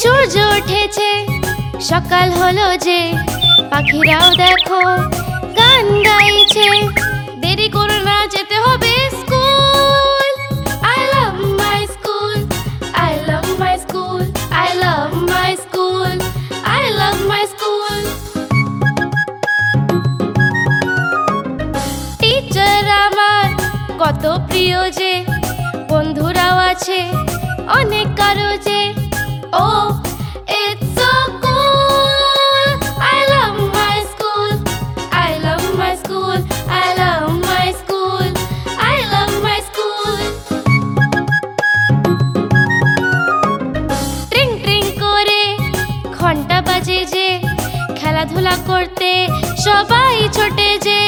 সূর্য উঠেছে, সকাল হলো যে। পাখিরাও দেখো, গান গাইছে। দেরি করো না যেতে হবে I my school I my school I my school I my school teacher আমার কত প্রিয় যে, বন্ধুরাও আছে। অনেক কারও যে, ও it's I love my school I love my school I love my school I love my school ট্রিং করে ঘণ্টা বাজে যে, খেলাধুলা করতে সবাই ছোটে যে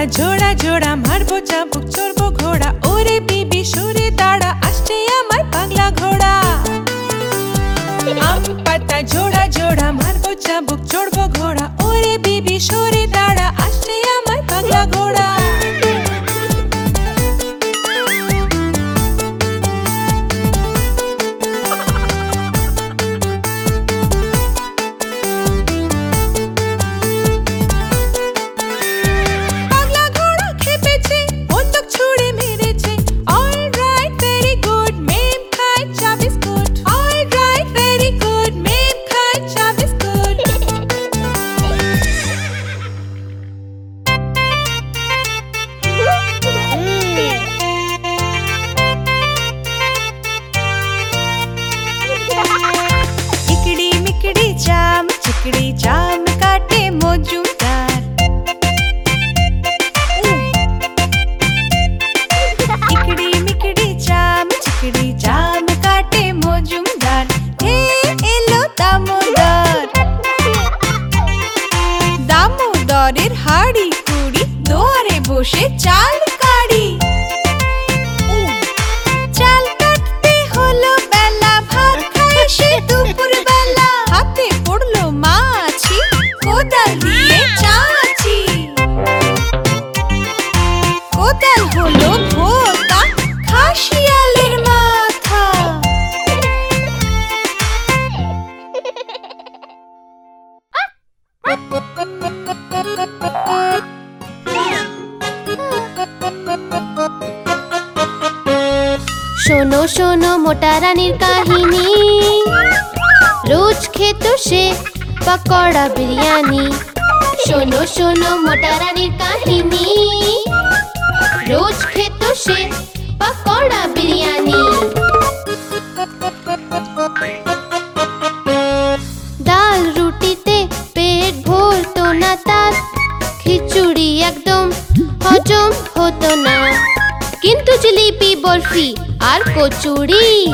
পাতা জোড়া জোড়া মারবো, চাবুক, চড়বো ঘোড়া। ওরে বিবি, সুরে দাঁড়া আসছে আমার পাগলা ঘোড়া। আম পাতা জোড়া জোড়া মারবো, চাবুক, চড়বো ঘোড়া। ওরে বিবি, সুরে দাঁড়া শোনো শোনো মোটা রানীর কাহিনী। রোজ খেত সে পকোড়া বিরিয়ানি। শোনো শোনো মোটা রানীর কাহিনী। রোজ খেত সে পকোড়া বিরিয়ানি। ডাল রুটিতে পেট ভরতো না তার। খিচুড়ি একদম হজম হতো না। কিন্তু জিলিপি বরফি আর কচুরি,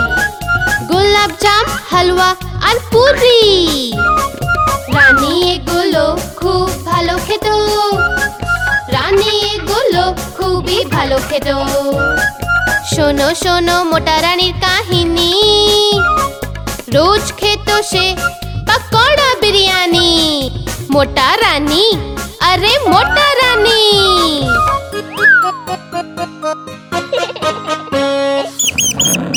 গোলাপ জাম, হালুয়া আর পুরি রানী এগুলো খুব ভালো খেত। রানী এগুলো খুবই ভালো খেত। শোনো শোনো মোটা রানীর কাহিনী। রোজ খেত সে পকোড়া বিরিয়ানি। মোটা রানী, আরে মোটা রানী। you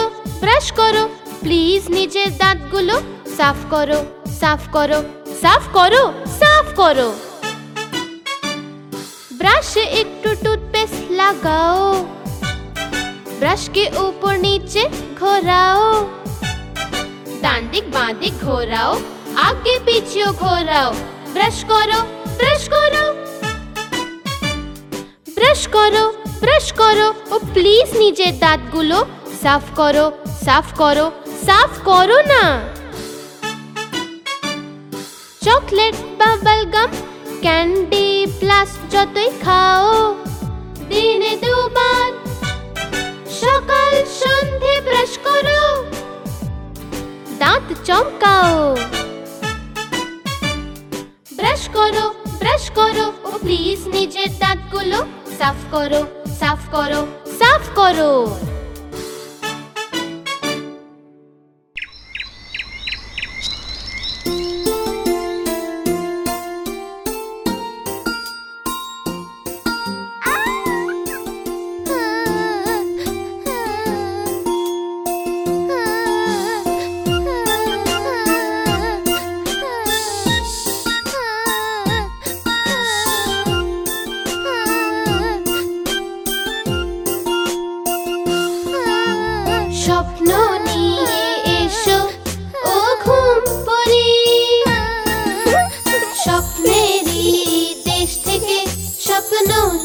করো ব্রাশ করো প্লিজ নিজের দাঁতগুলো সাফ করো সাফ করো সাফ করো সাফ করো ব্রাশে একটু টুথপেস্ট লাগাও ব্রাশ के ऊपर नीचे घोराओ ডান দিক বাঁ দিক ঘোরাও আগে পিছিয়ে ঘোরাও ব্রাশ করো ব্রাশ করো ব্রাশ করো ব্রাশ করো ও প্লিজ নিজের দাঁতগুলো সাফ করো সাফ করো সাফ করো না। Chocolate, bubble gum, candy plus যতই খাও, দিনে দুবার সকাল সন্ধে ব্রাশ করো, দাঁত চমকাও। ব্রাশ করো ব্রাশ করো, ও প্লিজ নিজের দাঁতগুলো সাফ করো সাফ করো সাফ করো।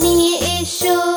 নিয়ে এসো।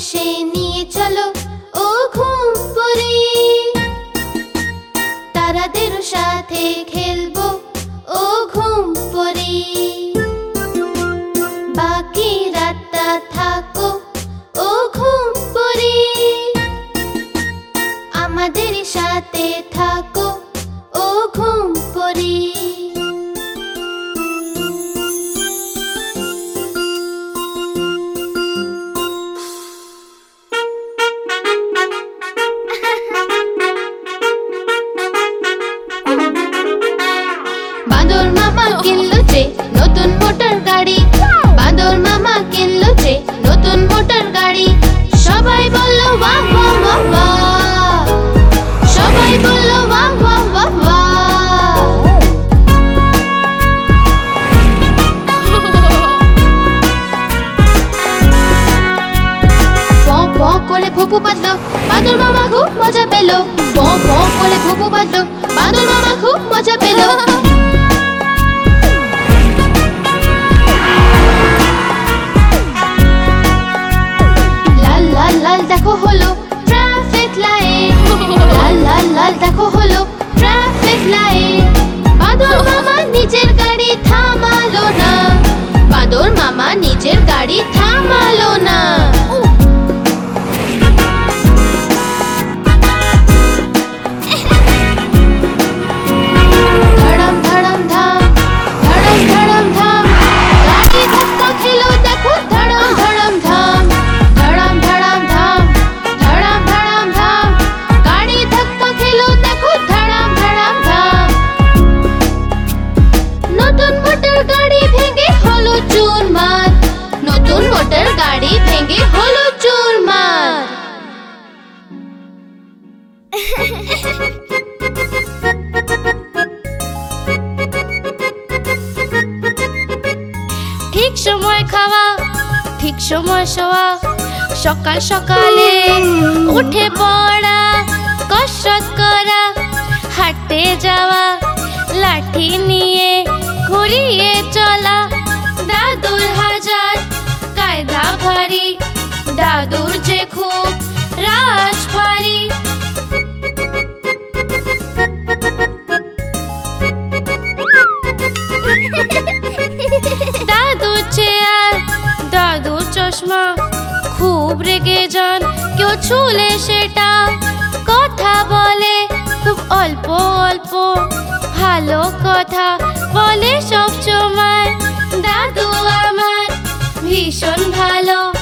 shame. রেগে যান কেউ ছুলে সেটা। কথা বলে, খুব অল্প অল্প। ভালো কথা বলে সব সময়। দাদু আমার ভীষণ ভালো।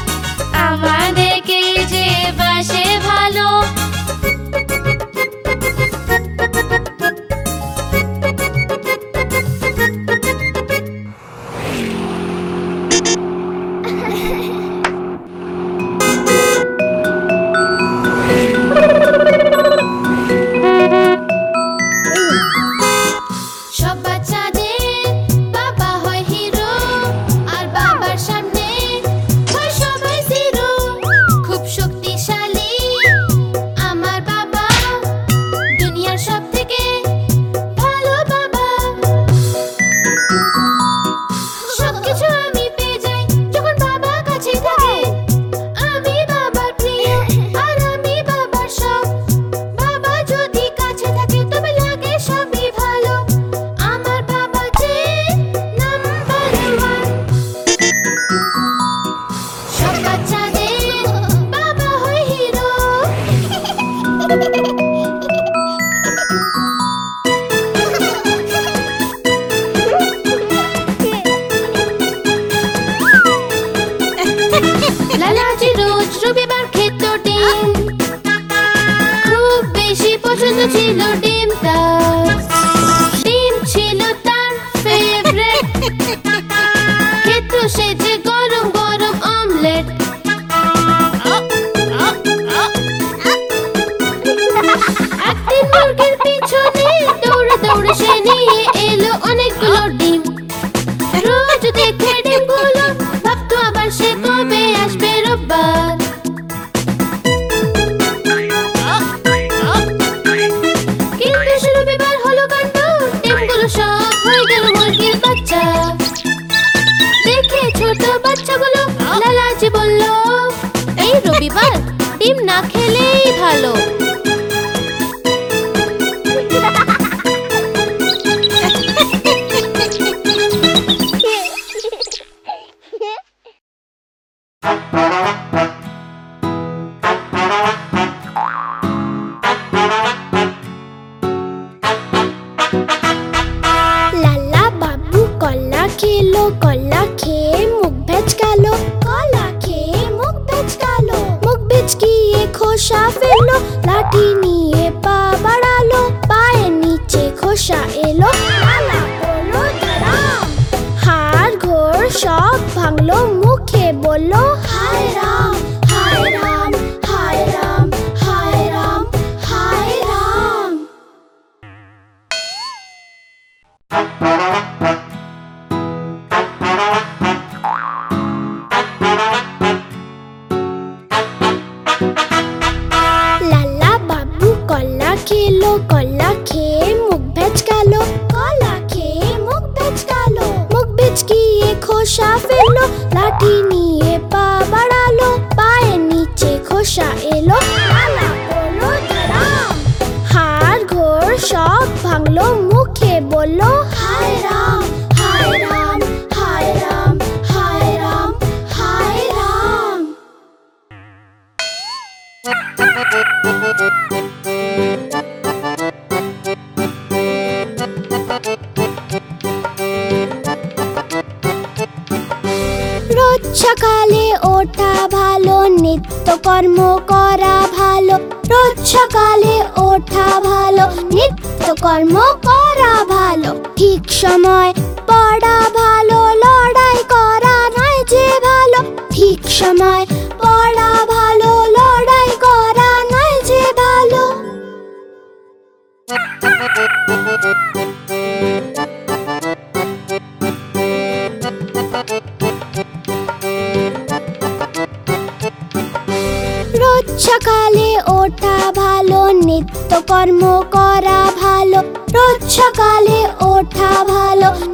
সকালে ওঠা ভালো নিত্যকর্ম করা ভালো। রোজ সকালে ওঠা ভালো নিত্যকর্ম করা ভালো। ঠিক সময় পড়া ভালো, লড়াই করা নয় যে ভালো। ঠিক সময় পড়া ভালো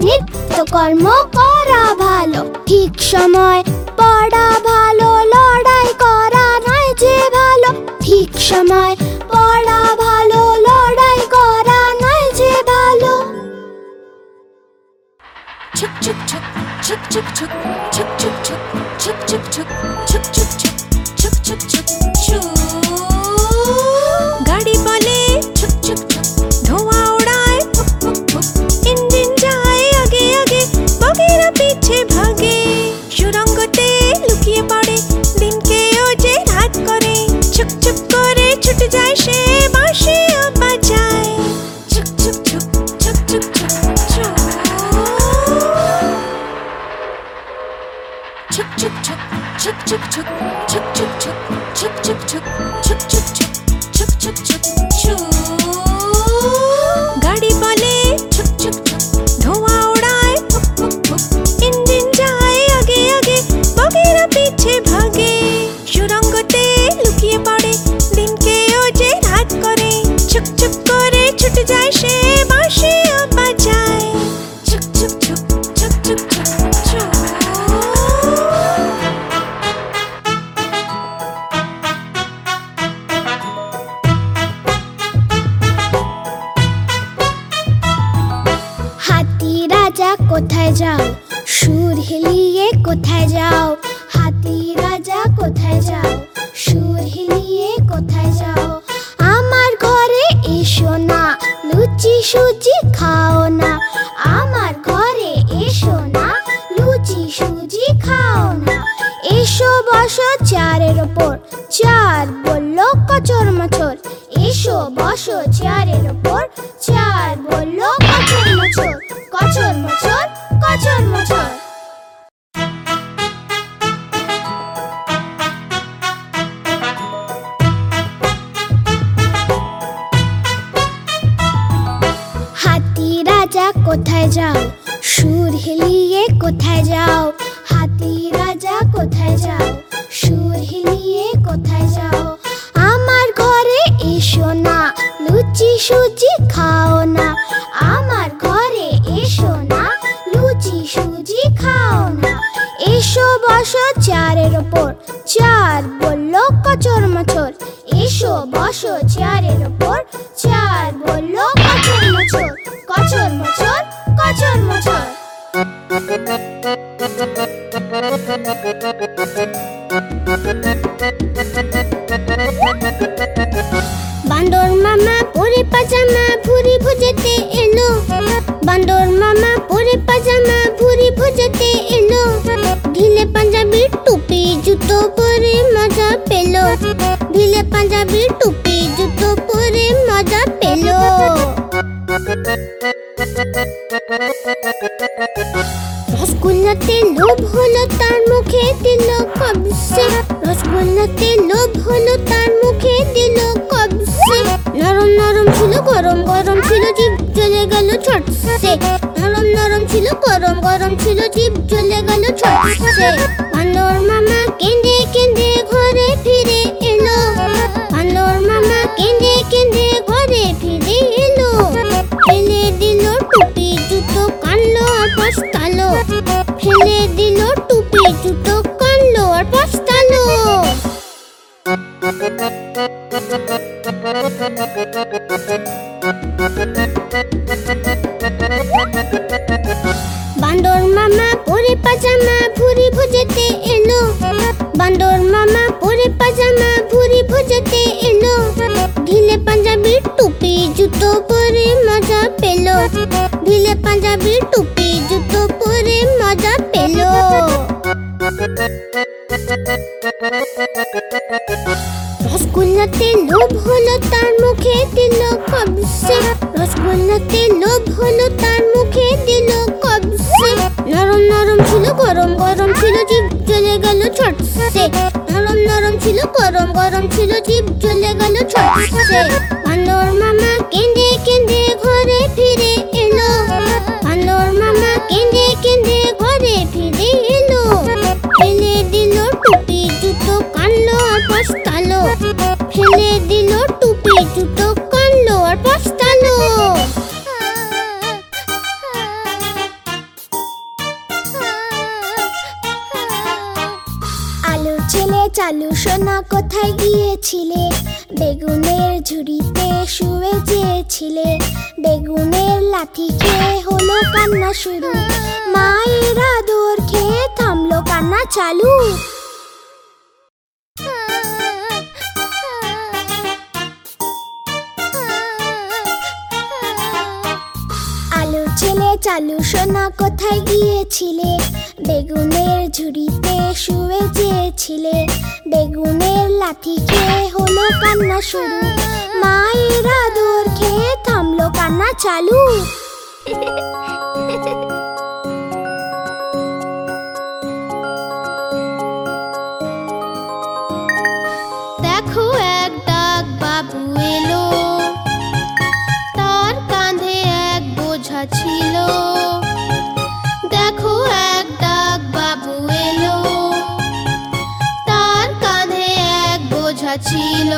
নিত্যকর্ম করা ভালো ঠিক সময় পড়া ভালো লড়াই করা নয় যে ভালো ঠিক সময় পড়া ভালো লড়াই করা নয় যে ভালো ছুক ছুক ছুক ছুক ছুক ছুক ছুক ছুক ছুক ছুক ছুক এসো বসো চেয়ারের ওপর। চার বলল কচর মচর। এসো বসো চেয়ারের ওপর। রসগোল্লাতে লোভ হলো, তার মুখে দিল কবসে নরম নরম ছিল, গরম গরম ছিল জিভ জ্বলে গেল ছটসে। নরম নরম ছিল, গরম গরম ছিল জিভ জ্বলে গেল ছটসে। বান্দর মামা কেঁদে কেঁদে ঘরে ফিরে এলো। বান্দর মামা কেঁদে কেঁদে ঘরে ফিরে এলো। ফেলে দিল টুপি, জুতো কানলো আর পস্তালো ফেলে দিল টুপি, জুতো বান্দর মামা পরে পাজামা ভুরি ভুজেতে এলো। বান্দর মামা পরে পাজামা ভুরি ভুজেতে এলো। ঢিলে পাঞ্জাবি টুপি, জুতো পরে মজা পেল। ঢিলে পাঞ্জাবি টুপি, জুতো পরে মজা পেল। রসগোল্লাতে লোভ হলো তার মুখে রসগোল্লাতে লোভ হলো, তার মুখে দিল কবসে নরম নরম ছিল, গরম গরম ছিল জিভ জ্বলে গেল ছটসে নরম নরম ছিল, গরম গরম ছিল জিভ জ্বলে গেল ছটসে চালু সোনা কোথায় গিয়েছিলে? বেগুনের ঝুড়িতে শুয়ে যেয়েছিলে। বেগুনের লাথি খেয়ে হলো কান্না শুরু। মায়ের আদর খেয়ে থামলো কান্না চালু। চালু সোনা কোথায় গিয়েছিলে? বেগুনের ঝুড়িতে শুয়ে যেয়েছিলে বেগুনের লাথি খেয়ে হলো কান্না শুরু। মায়ের আদর খেয়ে থামলো কান্না চালু। ছিল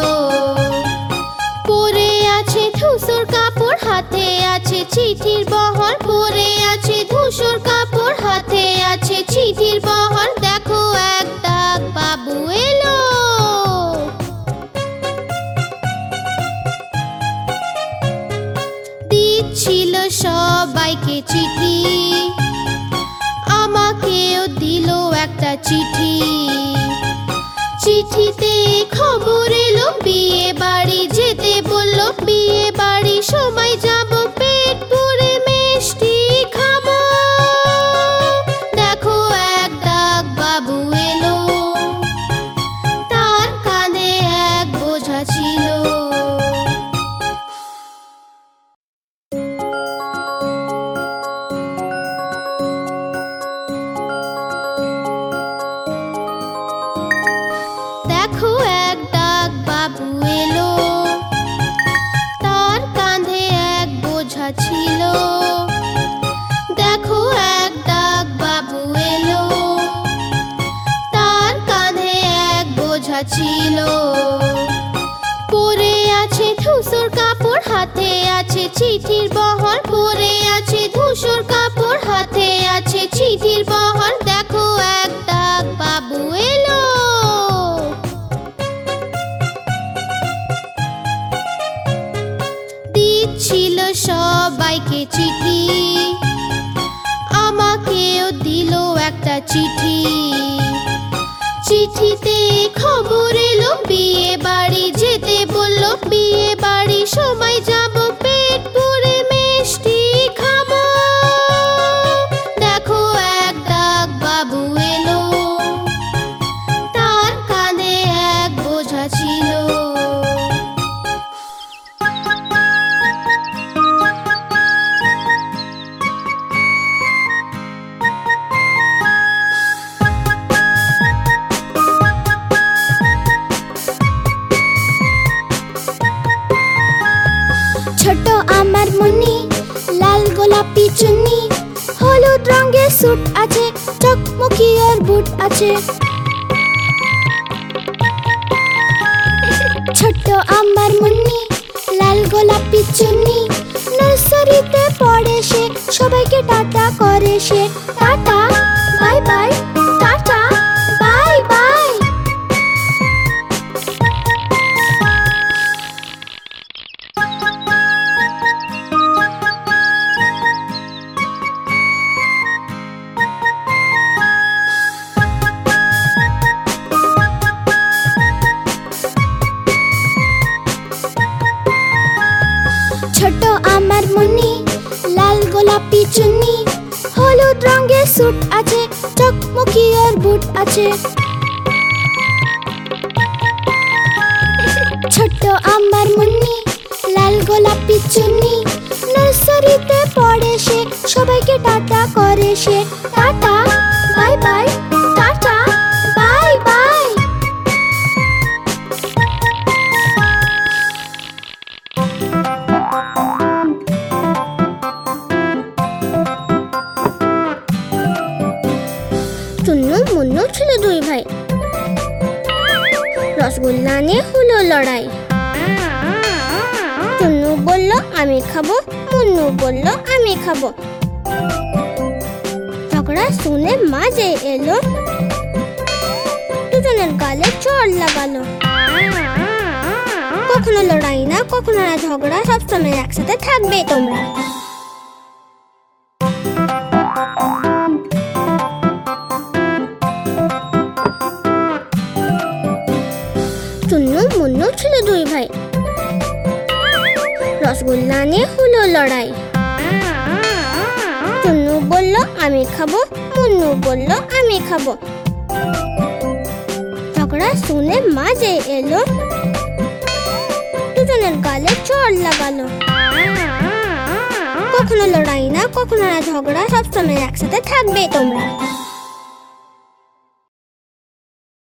পরে আছে ধূসর কাপড়, হাতে আছে চিঠির বহর। পরে আছে ধূসর কাপড়, হাতে আছে চিঠির বহর। দেখো এক ডাক বাবু এলো। দিচ্ছিল সবাইকে চিঠি। আমাকেও দিল একটা চিঠি। চিঠিতে খবর এলো বিয়ে বাড়ি যেতে বলল বিয়ে বাড়ি মনি লাল গোলাপি চুন্নি, হলুদ রঙের স্যুট আছে, চকমকি আর বুট আছে। ছোট আমার মুন্নি, লাল গোলাপি চুন্নি, নার্সারিতে পড়ে সে, সবাইকে টাটা করে সে। Tata, bye by. ছোট আমার মনি, লাল গোলাপি চুন্নি হলুদ রঙের স্যুট আছে, চকমকি আর বুট আছে। ছোট্ট আমার মুন্নি লাল গোলাপি চুন্নি নার্সারিতে পড়ে সে, সবাইকে টাটা করে সে। Tata, bye bye, tata. আমি খাব, মুন্নু বলল, আমি খাব। ঝগড়া শুনে মাঝে এলো, দুজনের গালে চড় লাগালো। কখনো লড়াই না কখনো না ঝগড়া সবসময় একসাথে থাকবে তোমরা। আমি খাব, মুন্নু বলল, আমি খাব। ঝগড়া শুনে মাঝে এলো, দুজনের গালে চড় লাগালো। কখনো লড়াই না, কখনো না ঝগড়া সবসময় একসাথে থাকবে তোমরা।